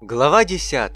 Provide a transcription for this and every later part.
Глава 10.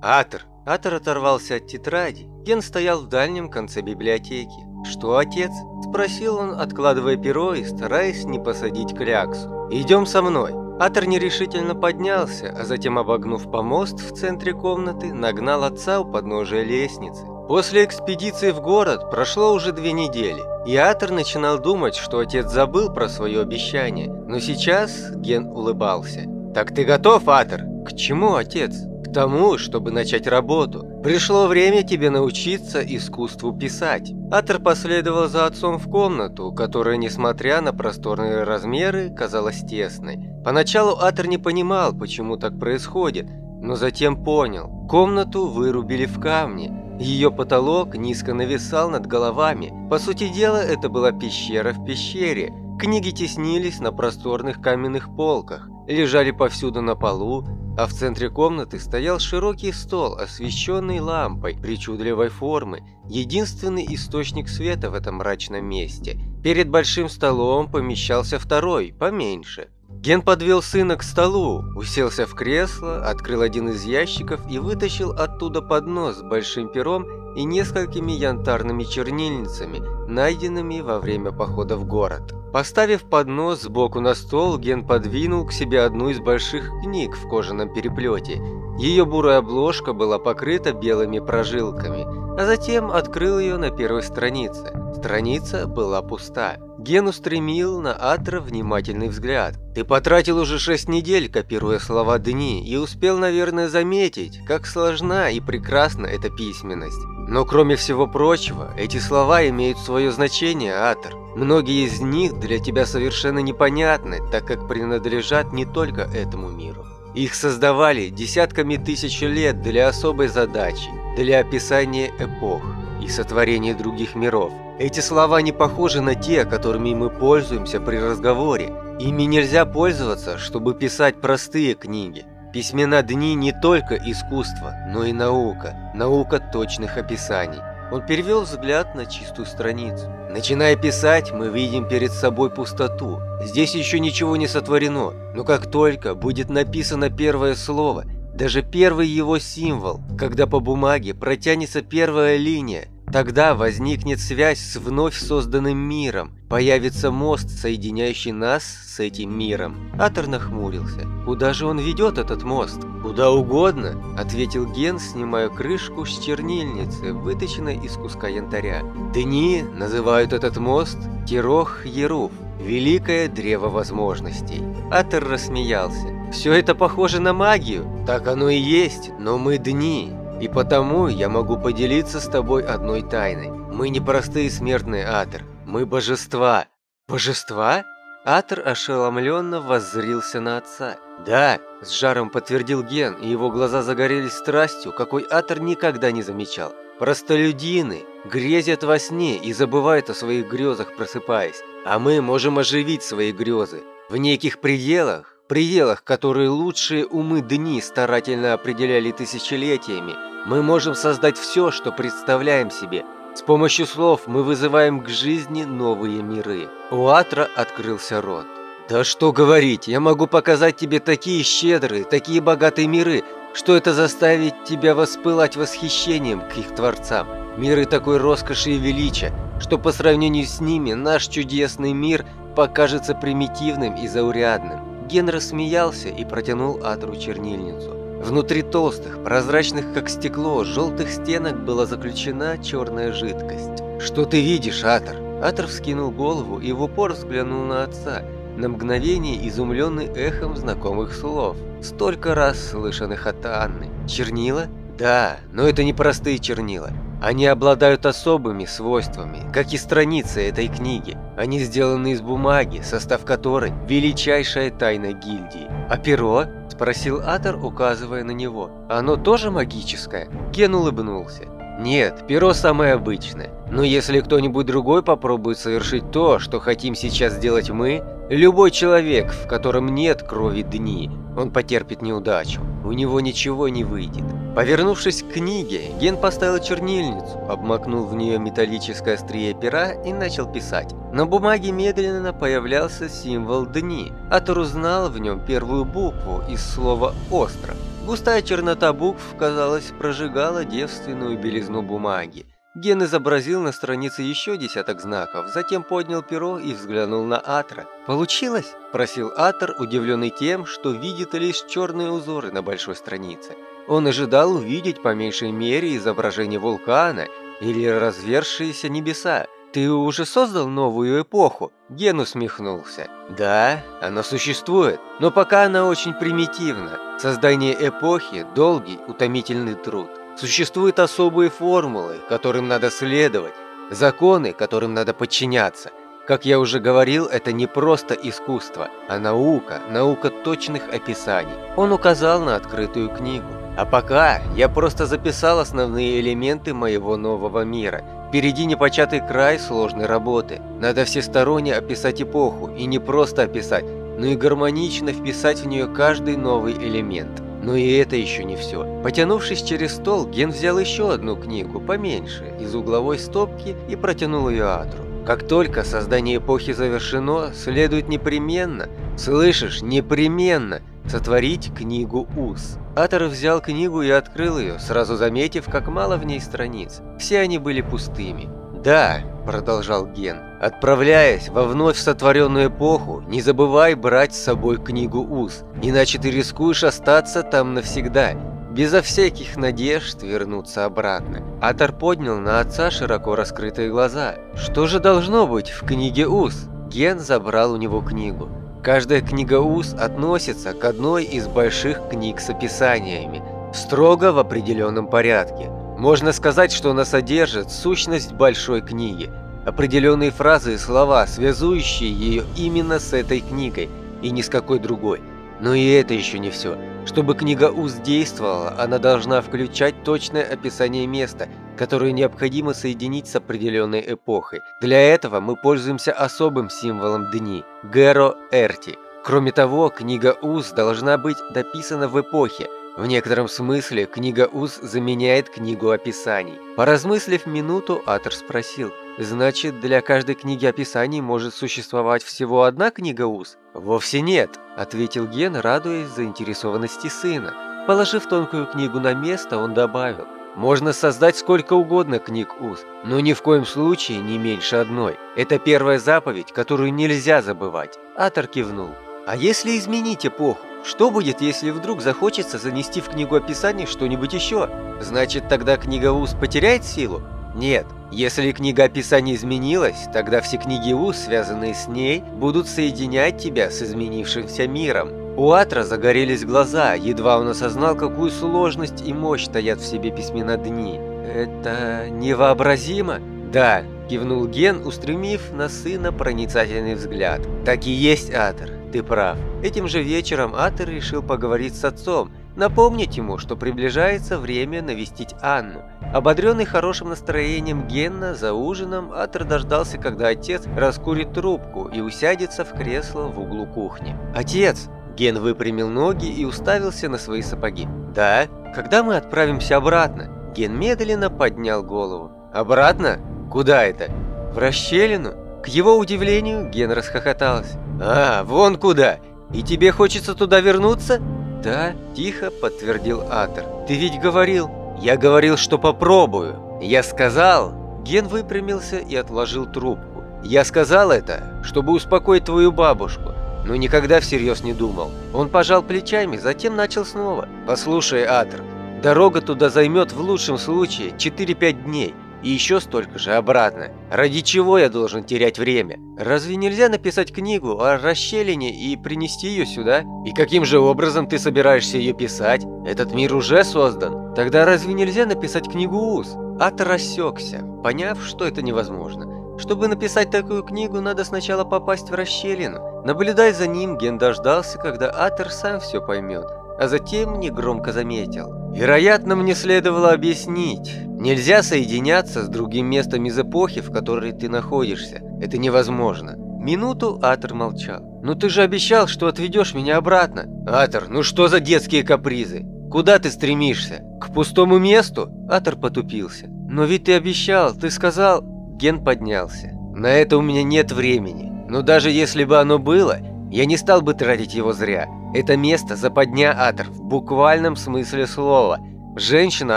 Атор. Атор оторвался от тетради. Ген стоял в дальнем конце библиотеки. «Что, отец?» – спросил он, откладывая перо и стараясь не посадить кляксу. «Идем со мной». Атор нерешительно поднялся, а затем, обогнув помост в центре комнаты, нагнал отца у подножия лестницы. После экспедиции в город прошло уже две недели, и Атор начинал думать, что отец забыл про свое обещание, но сейчас Ген улыбался. «Так ты готов, Атор?» «К чему, отец?» «К тому, чтобы начать работу. Пришло время тебе научиться искусству писать». Атор последовал за отцом в комнату, которая, несмотря на просторные размеры, казалась тесной. Поначалу Атор не понимал, почему так происходит, но затем понял. Комнату вырубили в камне. Ее потолок низко нависал над головами. По сути дела, это была пещера в пещере. Книги теснились на просторных каменных полках, лежали повсюду на полу, а в центре комнаты стоял широкий стол, освещенный лампой причудливой формы, единственный источник света в этом мрачном месте. Перед большим столом помещался второй, поменьше. Ген подвел сына к столу, уселся в кресло, открыл один из ящиков и вытащил оттуда поднос с большим пером и несколькими янтарными чернильницами, найденными во время похода в город. Поставив поднос сбоку на стол, Ген подвинул к себе одну из больших книг в кожаном переплете. Ее бурая обложка была покрыта белыми прожилками, а затем открыл ее на первой странице. Страница была пуста. Ген устремил на Атра внимательный взгляд. «Ты потратил уже шесть недель, копируя слова дни, и успел, наверное, заметить, как сложна и прекрасна эта письменность. Но кроме всего прочего, эти слова имеют свое значение, Атор. Многие из них для тебя совершенно непонятны, так как принадлежат не только этому миру. Их создавали десятками тысяч лет для особой задачи, для описания эпох и сотворения других миров. Эти слова не похожи на те, которыми мы пользуемся при разговоре. Ими нельзя пользоваться, чтобы писать простые книги. Письмена дни не только искусство, но и наука, наука точных описаний. Он перевел взгляд на чистую страницу. Начиная писать, мы видим перед собой пустоту. Здесь еще ничего не сотворено, но как только будет написано первое слово, даже первый его символ, когда по бумаге протянется первая линия, Тогда возникнет связь с вновь созданным миром, появится мост, соединяющий нас с этим миром. Атор нахмурился. Куда же он ведет этот мост? Куда угодно, ответил Ген, снимая крышку с чернильницы, выточенной из куска янтаря. Дни называют этот мост Тирох-Еруф, великое древо возможностей. Атор рассмеялся. Все это похоже на магию. Так оно и есть, но мы дни, и потому я могу поделиться с тобой одной тайной. Мы не простые смертные, Атер. Мы божества. Божества? Атер ошеломленно воззрился на отца. «Да», – с жаром подтвердил Ген, и его глаза загорелись страстью, какой Атер никогда не замечал. «Простолюдины грезят во сне и забывают о своих грезах, просыпаясь. А мы можем оживить свои грезы. В неких пределах, пределах, которые лучшие умы дни старательно определяли тысячелетиями, мы можем создать все, что представляем себе. С помощью слов мы вызываем к жизни новые миры. У Атра открылся рот. Да что говорить, я могу показать тебе такие щедрые, такие богатые миры, что это заставит тебя воспылать восхищением к их творцам. Миры такой роскоши и величия, что по сравнению с ними наш чудесный мир покажется примитивным и заурядным. Ген рассмеялся и протянул Атру чернильницу. Внутри толстых, прозрачных как стекло, желтых стенок была заключена черная жидкость. «Что ты видишь, Атор?» Атор вскинул голову и в упор взглянул на отца, на мгновение изумленный эхом знакомых слов, столько раз слышанных от Анны. «Чернила?» «Да, но это не простые чернила. Они обладают особыми свойствами, как и страницы этой книги. Они сделаны из бумаги, состав которой – величайшая тайна гильдии. А перо?» – спросил Атор, указывая на него. «Оно тоже магическое?» Кен улыбнулся. Нет, перо самое обычное. Но если кто-нибудь другой попробует совершить то, что хотим сейчас сделать мы, любой человек, в котором нет крови дни, он потерпит неудачу. У него ничего не выйдет. Повернувшись к книге, Ген поставил чернильницу, обмакнул в нее металлическое острие пера и начал писать. На бумаге медленно появлялся символ «дни». Атор узнал в нем первую букву из слова «остров». Густая чернота букв, казалось, прожигала девственную белизну бумаги. Ген изобразил на странице еще десяток знаков, затем поднял перо и взглянул на Атра. «Получилось?» – просил Атр, удивленный тем, что видит лишь черные узоры на большой странице. Он ожидал увидеть по меньшей мере изображение вулкана или развершиеся небеса. «Ты уже создал новую эпоху?» Ген усмехнулся. «Да, она существует, но пока она очень примитивна. Создание эпохи – долгий, утомительный труд. Существуют особые формулы, которым надо следовать, законы, которым надо подчиняться. Как я уже говорил, это не просто искусство, а наука, наука точных описаний. Он указал на открытую книгу. А пока я просто записал основные элементы моего нового мира. Впереди непочатый край сложной работы. Надо всесторонне описать эпоху, и не просто описать, но и гармонично вписать в нее каждый новый элемент. Но и это еще не все. Потянувшись через стол, Ген взял еще одну книгу, поменьше, из угловой стопки и протянул ее Атру. Как только создание эпохи завершено, следует непременно, слышишь, непременно, сотворить книгу Уз. Атор взял книгу и открыл ее, сразу заметив, как мало в ней страниц. Все они были пустыми. «Да», — продолжал Ген, — «отправляясь во вновь сотворенную эпоху, не забывай брать с собой книгу Уз, иначе ты рискуешь остаться там навсегда, безо всяких надежд вернуться обратно». Атор поднял на отца широко раскрытые глаза. «Что же должно быть в книге Уз?» Ген забрал у него книгу. Каждая книга Уз относится к одной из больших книг с описаниями, строго в определенном порядке. Можно сказать, что она содержит сущность большой книги, определенные фразы и слова, связующие ее именно с этой книгой и ни с какой другой. Но и это еще не все. Чтобы книга УЗ действовала, она должна включать точное описание места, которое необходимо соединить с определенной эпохой. Для этого мы пользуемся особым символом дни – Геро Эрти. Кроме того, книга УЗ должна быть дописана в эпохе – в некотором смысле книга Уз заменяет книгу описаний. Поразмыслив минуту, Атор спросил, «Значит, для каждой книги описаний может существовать всего одна книга Уз?» «Вовсе нет», – ответил Ген, радуясь заинтересованности сына. Положив тонкую книгу на место, он добавил, «Можно создать сколько угодно книг Уз, но ни в коем случае не меньше одной. Это первая заповедь, которую нельзя забывать». Атор кивнул. «А если изменить эпоху? Что будет, если вдруг захочется занести в книгу описаний что-нибудь еще? Значит, тогда книга УЗ потеряет силу? Нет. Если книга описаний изменилась, тогда все книги УЗ, связанные с ней, будут соединять тебя с изменившимся миром. У Атра загорелись глаза, едва он осознал, какую сложность и мощь стоят в себе письмена дни. Это невообразимо? Да, кивнул Ген, устремив на сына проницательный взгляд. Так и есть, Атр. Ты прав. Этим же вечером Атер решил поговорить с отцом, напомнить ему, что приближается время навестить Анну. Ободренный хорошим настроением Генна за ужином, Атер дождался, когда отец раскурит трубку и усядется в кресло в углу кухни. «Отец!» Ген выпрямил ноги и уставился на свои сапоги. «Да? Когда мы отправимся обратно?» Ген медленно поднял голову. «Обратно? Куда это?» «В расщелину?» К его удивлению, Ген расхохоталась. «А, вон куда! И тебе хочется туда вернуться?» «Да», – тихо подтвердил Атер. «Ты ведь говорил...» «Я говорил, что попробую. Я сказал...» Ген выпрямился и отложил трубку. «Я сказал это, чтобы успокоить твою бабушку, но никогда всерьез не думал». Он пожал плечами, затем начал снова. «Послушай, Атер, дорога туда займет в лучшем случае 4-5 дней и еще столько же обратно. Ради чего я должен терять время? Разве нельзя написать книгу о расщелине и принести ее сюда? И каким же образом ты собираешься ее писать? Этот мир уже создан. Тогда разве нельзя написать книгу УЗ? Ат рассекся, поняв, что это невозможно. Чтобы написать такую книгу, надо сначала попасть в расщелину. Наблюдая за ним, Ген дождался, когда Атер сам все поймет а затем негромко заметил. «Вероятно, мне следовало объяснить. Нельзя соединяться с другим местом из эпохи, в которой ты находишься. Это невозможно». Минуту Атер молчал. «Ну ты же обещал, что отведешь меня обратно». «Атер, ну что за детские капризы? Куда ты стремишься? К пустому месту?» Атер потупился. «Но ведь ты обещал, ты сказал...» Ген поднялся. «На это у меня нет времени. Но даже если бы оно было, я не стал бы тратить его зря. Это место западня Атор в буквальном смысле слова. Женщина,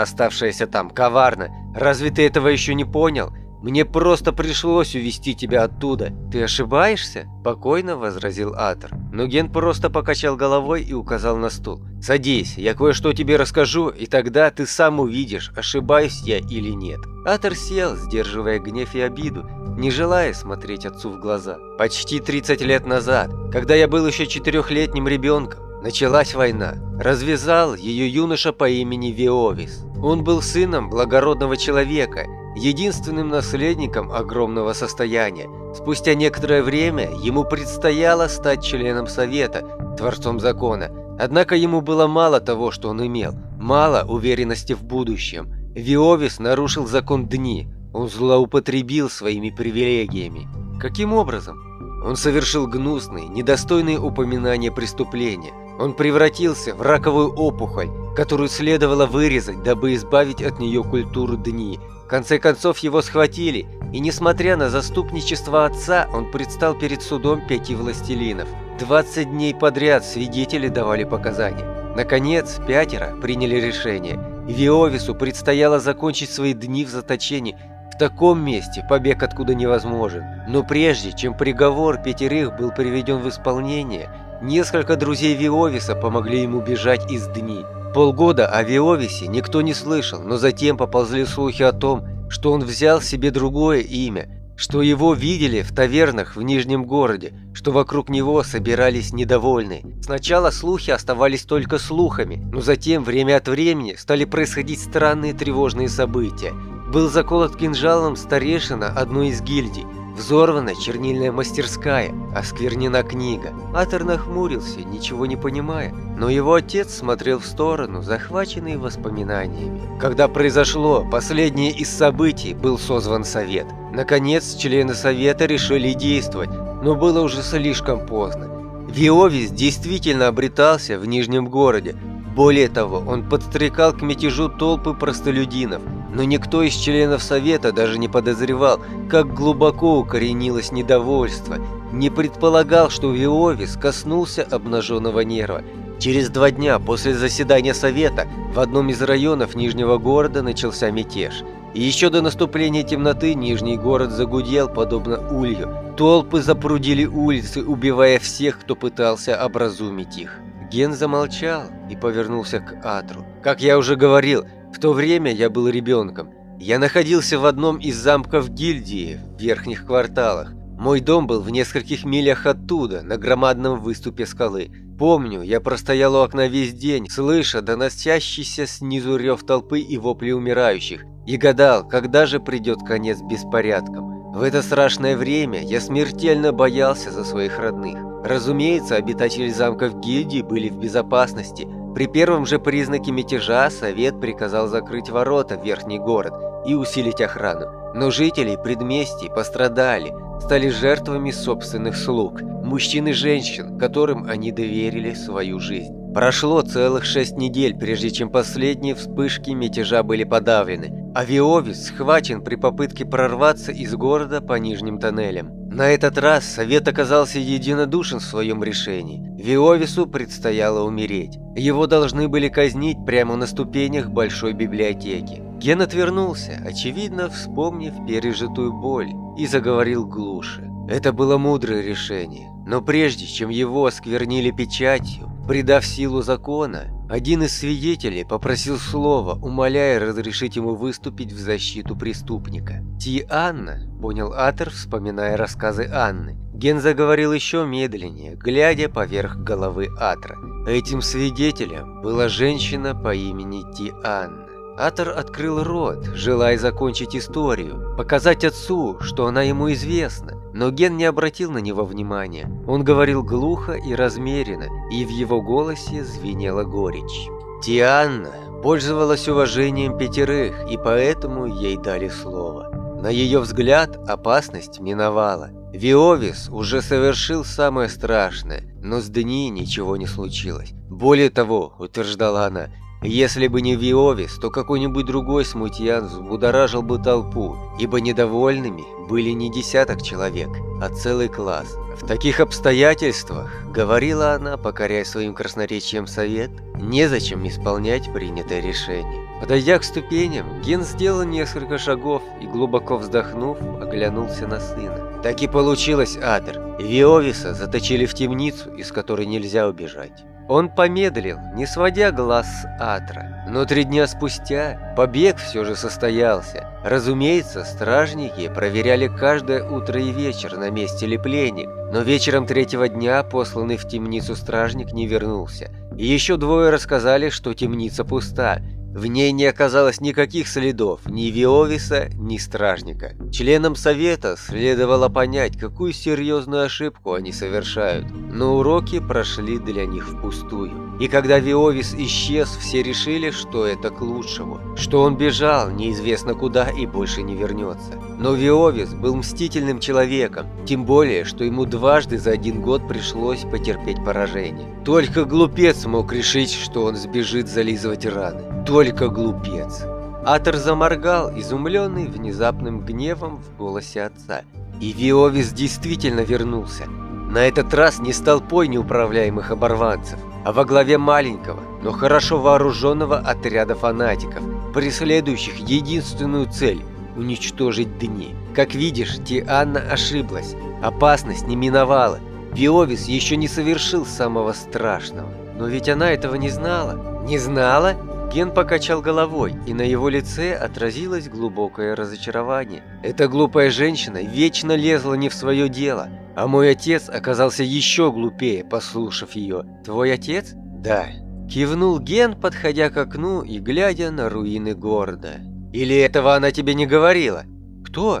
оставшаяся там, коварна. Разве ты этого еще не понял? Мне просто пришлось увести тебя оттуда. Ты ошибаешься? Спокойно возразил Атор. Но Ген просто покачал головой и указал на стул. Садись, я кое-что тебе расскажу, и тогда ты сам увидишь, ошибаюсь я или нет. Атор сел, сдерживая гнев и обиду, не желая смотреть отцу в глаза. Почти 30 лет назад, когда я был еще четырехлетним ребенком, началась война. Развязал ее юноша по имени Виовис. Он был сыном благородного человека единственным наследником огромного состояния. Спустя некоторое время ему предстояло стать членом Совета, творцом закона. Однако ему было мало того, что он имел, мало уверенности в будущем. Виовис нарушил закон Дни, он злоупотребил своими привилегиями. Каким образом? Он совершил гнусный, недостойный упоминания преступления. Он превратился в раковую опухоль, которую следовало вырезать, дабы избавить от нее культуру Дни – в конце концов его схватили, и несмотря на заступничество отца, он предстал перед судом пяти властелинов. 20 дней подряд свидетели давали показания. Наконец, пятеро приняли решение. Виовису предстояло закончить свои дни в заточении. В таком месте побег откуда невозможен. Но прежде, чем приговор пятерых был приведен в исполнение, несколько друзей Виовиса помогли ему бежать из дни. Полгода о Виовисе никто не слышал, но затем поползли слухи о том, что он взял себе другое имя, что его видели в тавернах в Нижнем городе, что вокруг него собирались недовольные. Сначала слухи оставались только слухами, но затем время от времени стали происходить странные тревожные события. Был заколот кинжалом старейшина одной из гильдий, Взорвана чернильная мастерская, осквернена книга. Атор нахмурился, ничего не понимая, но его отец смотрел в сторону, захваченный воспоминаниями. Когда произошло последнее из событий, был созван совет. Наконец, члены совета решили действовать, но было уже слишком поздно. Виовис действительно обретался в Нижнем городе, более того, он подстрекал к мятежу толпы простолюдинов, но никто из членов Совета даже не подозревал, как глубоко укоренилось недовольство, не предполагал, что Виовис коснулся обнаженного нерва. Через два дня после заседания Совета в одном из районов Нижнего города начался мятеж. И еще до наступления темноты Нижний город загудел, подобно улью. Толпы запрудили улицы, убивая всех, кто пытался образумить их. Ген замолчал и повернулся к Атру. «Как я уже говорил, в то время я был ребенком. Я находился в одном из замков гильдии в верхних кварталах. Мой дом был в нескольких милях оттуда, на громадном выступе скалы. Помню, я простоял у окна весь день, слыша доносящийся снизу рев толпы и вопли умирающих, и гадал, когда же придет конец беспорядкам. В это страшное время я смертельно боялся за своих родных. Разумеется, обитатели замков гильдии были в безопасности. При первом же признаке мятежа совет приказал закрыть ворота в верхний город и усилить охрану. Но жители предместий пострадали, стали жертвами собственных слуг, мужчин и женщин, которым они доверили свою жизнь. Прошло целых шесть недель, прежде чем последние вспышки мятежа были подавлены. Авиовис схвачен при попытке прорваться из города по нижним тоннелям. На этот раз совет оказался единодушен в своем решении. Виовису предстояло умереть. Его должны были казнить прямо на ступенях большой библиотеки. Ген отвернулся, очевидно, вспомнив пережитую боль, и заговорил глуше. Это было мудрое решение, но прежде чем его осквернили печатью, придав силу закона, один из свидетелей попросил слова, умоляя разрешить ему выступить в защиту преступника. Ти Анна, понял Атер, вспоминая рассказы Анны. Ген заговорил еще медленнее, глядя поверх головы Атра. Этим свидетелем была женщина по имени Ти Анна. Атор открыл рот, желая закончить историю, показать отцу, что она ему известна, но Ген не обратил на него внимания. Он говорил глухо и размеренно, и в его голосе звенела горечь. Тианна пользовалась уважением пятерых, и поэтому ей дали слово. На ее взгляд опасность миновала. Виовис уже совершил самое страшное, но с Дни ничего не случилось. Более того, утверждала она, Если бы не Виовис, то какой-нибудь другой смутьян взбудоражил бы толпу, ибо недовольными были не десяток человек, а целый класс. В таких обстоятельствах, говорила она, покоряя своим красноречием совет, незачем исполнять принятое решение. Подойдя к ступеням, Ген сделал несколько шагов и, глубоко вздохнув, оглянулся на сына. Так и получилось, Адер. Виовиса заточили в темницу, из которой нельзя убежать. Он помедлил, не сводя глаз с Атра. Но три дня спустя побег все же состоялся. Разумеется, стражники проверяли каждое утро и вечер, на месте ли пленник. Но вечером третьего дня посланный в темницу стражник не вернулся. И еще двое рассказали, что темница пуста, в ней не оказалось никаких следов ни Виовиса, ни Стражника. Членам Совета следовало понять, какую серьезную ошибку они совершают, но уроки прошли для них впустую. И когда Виовис исчез, все решили, что это к лучшему, что он бежал неизвестно куда и больше не вернется. Но Виовис был мстительным человеком, тем более, что ему дважды за один год пришлось потерпеть поражение. Только глупец мог решить, что он сбежит зализывать раны. Только глупец. Атор заморгал, изумленный внезапным гневом в голосе отца. И Виовис действительно вернулся. На этот раз не с толпой неуправляемых оборванцев, а во главе маленького, но хорошо вооруженного отряда фанатиков, преследующих единственную цель – уничтожить дни. Как видишь, Тианна ошиблась. Опасность не миновала. Виовис еще не совершил самого страшного. Но ведь она этого не знала. Не знала? Ген покачал головой, и на его лице отразилось глубокое разочарование. Эта глупая женщина вечно лезла не в свое дело, а мой отец оказался еще глупее, послушав ее. Твой отец? Да. Кивнул Ген, подходя к окну и глядя на руины города. Или этого она тебе не говорила? Кто?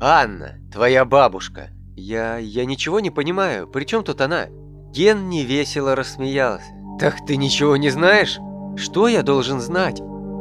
Анна, твоя бабушка. Я... я ничего не понимаю, при чем тут она? Ген невесело рассмеялся. Так ты ничего не знаешь? Что я должен знать?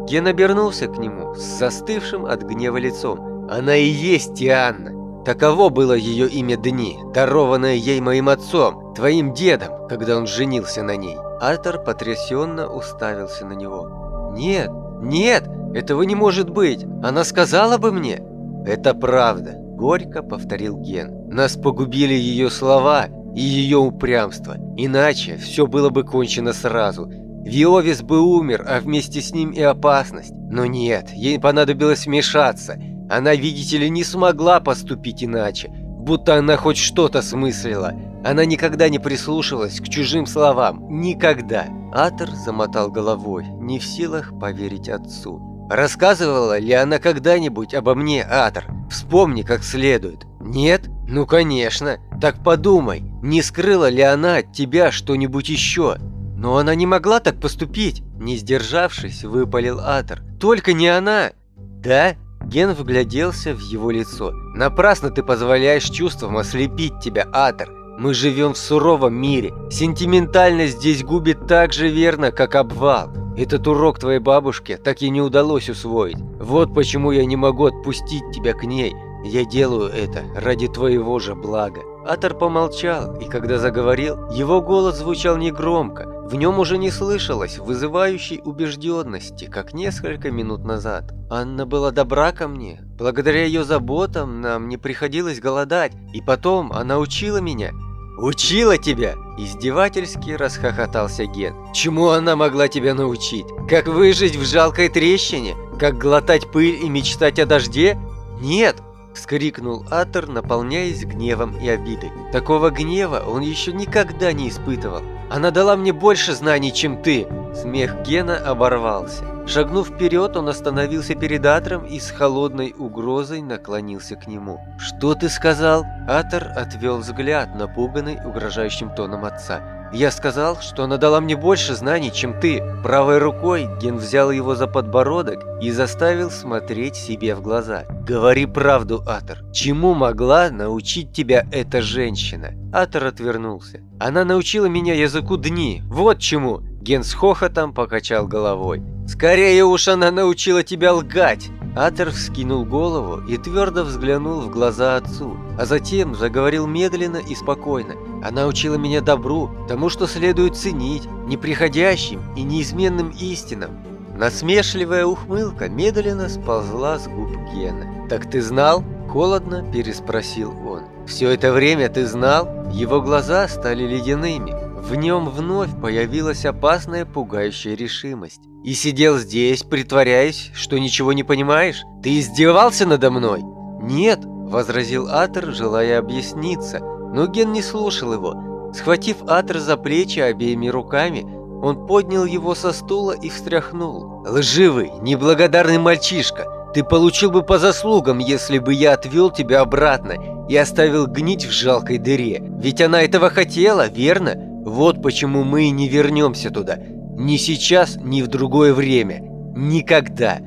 Ген обернулся к нему с застывшим от гнева лицом. Она и есть Тианна. Таково было ее имя Дни, дарованное ей моим отцом, твоим дедом, когда он женился на ней. Артер потрясенно уставился на него. «Нет, нет, этого не может быть. Она сказала бы мне». «Это правда», — горько повторил Ген. «Нас погубили ее слова и ее упрямство. Иначе все было бы кончено сразу. Виовис бы умер, а вместе с ним и опасность. Но нет, ей понадобилось вмешаться. Она, видите ли, не смогла поступить иначе. Будто она хоть что-то смыслила. Она никогда не прислушивалась к чужим словам. Никогда. Атор замотал головой, не в силах поверить отцу. Рассказывала ли она когда-нибудь обо мне, Атор? Вспомни как следует. Нет? Ну конечно. Так подумай, не скрыла ли она от тебя что-нибудь еще? Но она не могла так поступить. Не сдержавшись, выпалил Атор. Только не она. Да? Ген вгляделся в его лицо. Напрасно ты позволяешь чувствам ослепить тебя, Атор. Мы живем в суровом мире. Сентиментальность здесь губит так же верно, как обвал. Этот урок твоей бабушке так и не удалось усвоить. Вот почему я не могу отпустить тебя к ней. Я делаю это ради твоего же блага. Атор помолчал, и когда заговорил, его голос звучал негромко, в нем уже не слышалось вызывающей убежденности, как несколько минут назад. Анна была добра ко мне. Благодаря ее заботам нам не приходилось голодать. И потом она учила меня. «Учила тебя!» – издевательски расхохотался Ген. «Чему она могла тебя научить? Как выжить в жалкой трещине? Как глотать пыль и мечтать о дожде? Нет, вскрикнул Атор, наполняясь гневом и обидой. Такого гнева он еще никогда не испытывал. Она дала мне больше знаний, чем ты. Смех Гена оборвался. Шагнув вперед, он остановился перед Атром и с холодной угрозой наклонился к нему. «Что ты сказал?» Атор отвел взгляд, напуганный угрожающим тоном отца. Я сказал, что она дала мне больше знаний, чем ты. Правой рукой Ген взял его за подбородок и заставил смотреть себе в глаза. Говори правду, Атор. Чему могла научить тебя эта женщина? Атор отвернулся. Она научила меня языку дни. Вот чему. Ген с хохотом покачал головой. «Скорее уж она научила тебя лгать!» Атер вскинул голову и твердо взглянул в глаза отцу, а затем заговорил медленно и спокойно. Она учила меня добру, тому, что следует ценить, неприходящим и неизменным истинам. Насмешливая ухмылка медленно сползла с губ Гена. «Так ты знал?» – холодно переспросил он. «Все это время ты знал?» Его глаза стали ледяными. В нем вновь появилась опасная пугающая решимость. «И сидел здесь, притворяясь, что ничего не понимаешь? Ты издевался надо мной?» «Нет», – возразил Атер, желая объясниться, но Ген не слушал его. Схватив Атер за плечи обеими руками, он поднял его со стула и встряхнул. «Лживый, неблагодарный мальчишка! Ты получил бы по заслугам, если бы я отвел тебя обратно и оставил гнить в жалкой дыре. Ведь она этого хотела, верно? Вот почему мы и не вернемся туда. Ни сейчас, ни в другое время. Никогда.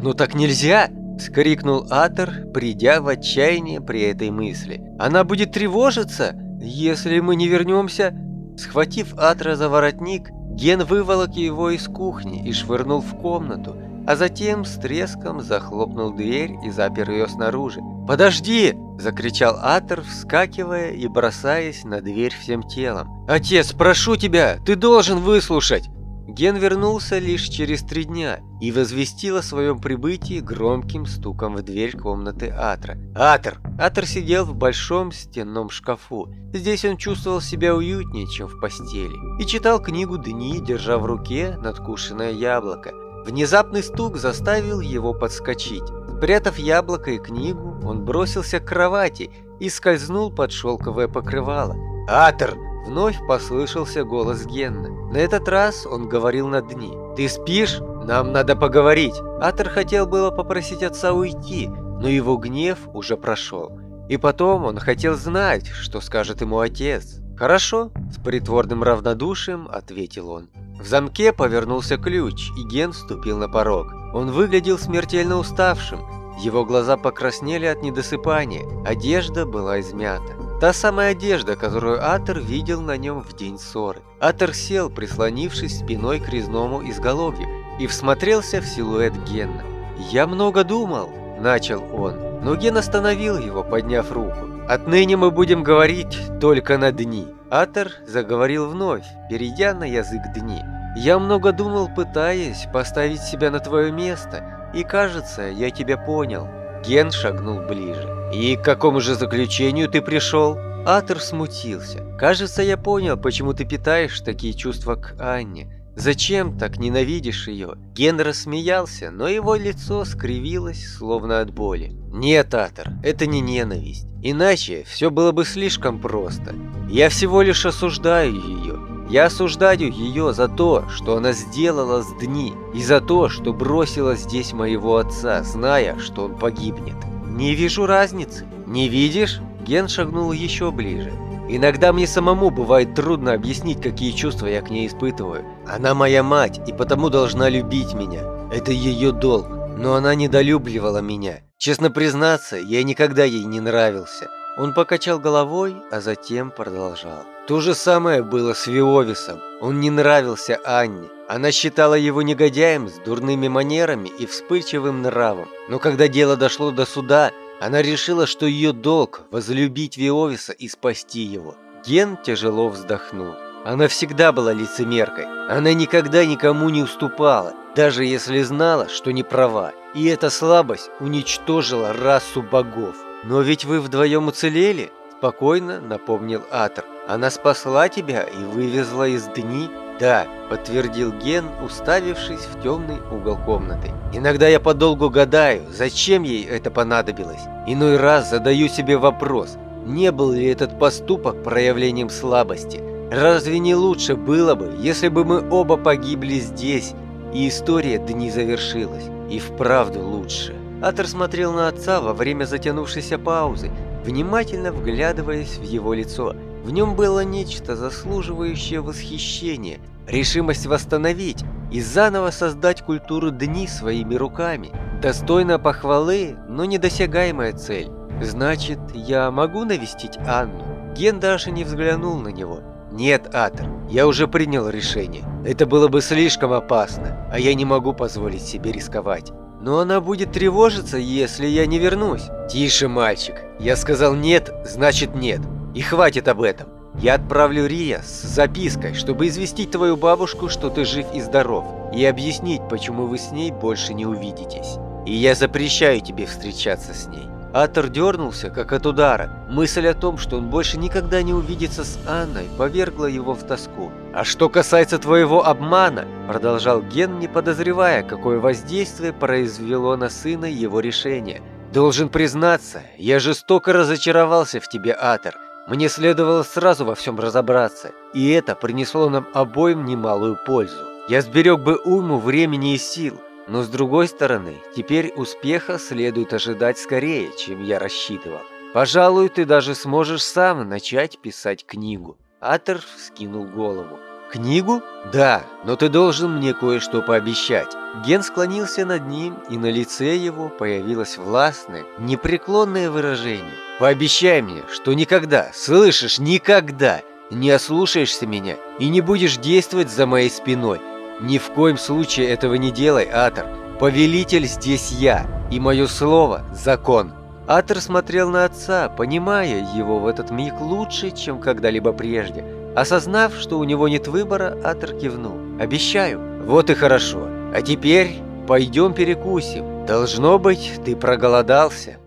Но так нельзя!» – вскрикнул Атор, придя в отчаяние при этой мысли. «Она будет тревожиться, если мы не вернемся?» Схватив Атра за воротник, Ген выволок его из кухни и швырнул в комнату, а затем с треском захлопнул дверь и запер ее снаружи. «Подожди!» – закричал Атер, вскакивая и бросаясь на дверь всем телом. «Отец, прошу тебя, ты должен выслушать!» Ген вернулся лишь через три дня и возвестил о своем прибытии громким стуком в дверь комнаты Атра. «Атр!» Атр сидел в большом стенном шкафу. Здесь он чувствовал себя уютнее, чем в постели, и читал книгу дни, держа в руке надкушенное яблоко. Внезапный стук заставил его подскочить. Спрятав яблоко и книгу, он бросился к кровати и скользнул под шелковое покрывало. «Атр!» Вновь послышался голос Генна. На этот раз он говорил на дни. «Ты спишь? Нам надо поговорить!» Атер хотел было попросить отца уйти, но его гнев уже прошел. И потом он хотел знать, что скажет ему отец. «Хорошо», – с притворным равнодушием ответил он. В замке повернулся ключ, и Ген ступил на порог. Он выглядел смертельно уставшим, его глаза покраснели от недосыпания, одежда была измята. Та самая одежда, которую Атер видел на нем в день ссоры. Атер сел, прислонившись спиной к резному изголовью, и всмотрелся в силуэт Генна. «Я много думал», – начал он, но Ген остановил его, подняв руку. «Отныне мы будем говорить только на дни». Атер заговорил вновь, перейдя на язык дни. «Я много думал, пытаясь поставить себя на твое место, и кажется, я тебя понял». Ген шагнул ближе. «И к какому же заключению ты пришел?» Атер смутился. «Кажется, я понял, почему ты питаешь такие чувства к Анне. Зачем так ненавидишь ее?» Ген рассмеялся, но его лицо скривилось, словно от боли. «Нет, Атер, это не ненависть. Иначе все было бы слишком просто. Я всего лишь осуждаю ее. Я осуждаю ее за то, что она сделала с Дни, и за то, что бросила здесь моего отца, зная, что он погибнет. Не вижу разницы. Не видишь? Ген шагнул еще ближе. Иногда мне самому бывает трудно объяснить, какие чувства я к ней испытываю. Она моя мать и потому должна любить меня. Это ее долг. Но она недолюбливала меня. Честно признаться, я никогда ей не нравился. Он покачал головой, а затем продолжал. То же самое было с Виовисом. Он не нравился Анне. Она считала его негодяем с дурными манерами и вспыльчивым нравом. Но когда дело дошло до суда, она решила, что ее долг – возлюбить Виовиса и спасти его. Ген тяжело вздохнул. Она всегда была лицемеркой. Она никогда никому не уступала, даже если знала, что не права. И эта слабость уничтожила расу богов. Но ведь вы вдвоем уцелели, спокойно напомнил Атр. Она спасла тебя и вывезла из дни? Да, подтвердил Ген, уставившись в темный угол комнаты. Иногда я подолгу гадаю, зачем ей это понадобилось. Иной раз задаю себе вопрос, не был ли этот поступок проявлением слабости? Разве не лучше было бы, если бы мы оба погибли здесь, и история дни завершилась? И вправду лучше. Атер смотрел на отца во время затянувшейся паузы, внимательно вглядываясь в его лицо – в нем было нечто заслуживающее восхищения, решимость восстановить и заново создать культуру дни своими руками. Достойна похвалы, но недосягаемая цель. Значит, я могу навестить Анну? Ген даже не взглянул на него. Нет, Атер, я уже принял решение. Это было бы слишком опасно, а я не могу позволить себе рисковать. Но она будет тревожиться, если я не вернусь. Тише, мальчик. Я сказал нет, значит нет. И хватит об этом. Я отправлю Рия с запиской, чтобы известить твою бабушку, что ты жив и здоров, и объяснить, почему вы с ней больше не увидитесь. И я запрещаю тебе встречаться с ней. Атор дернулся, как от удара. Мысль о том, что он больше никогда не увидится с Анной, повергла его в тоску. «А что касается твоего обмана», – продолжал Ген, не подозревая, какое воздействие произвело на сына его решение. «Должен признаться, я жестоко разочаровался в тебе, Атор. Мне следовало сразу во всем разобраться, и это принесло нам обоим немалую пользу. Я сберег бы уйму времени и сил, но с другой стороны, теперь успеха следует ожидать скорее, чем я рассчитывал. Пожалуй, ты даже сможешь сам начать писать книгу. Атер вскинул голову. «Книгу? Да, но ты должен мне кое-что пообещать». Ген склонился над ним, и на лице его появилось властное, непреклонное выражение. «Пообещай мне, что никогда, слышишь, никогда не ослушаешься меня и не будешь действовать за моей спиной, ни в коем случае этого не делай, Атор. Повелитель здесь я, и мое слово – закон. Атор смотрел на отца, понимая его в этот миг лучше, чем когда-либо прежде. Осознав, что у него нет выбора, Атор кивнул. «Обещаю». «Вот и хорошо. А теперь пойдем перекусим. Должно быть, ты проголодался».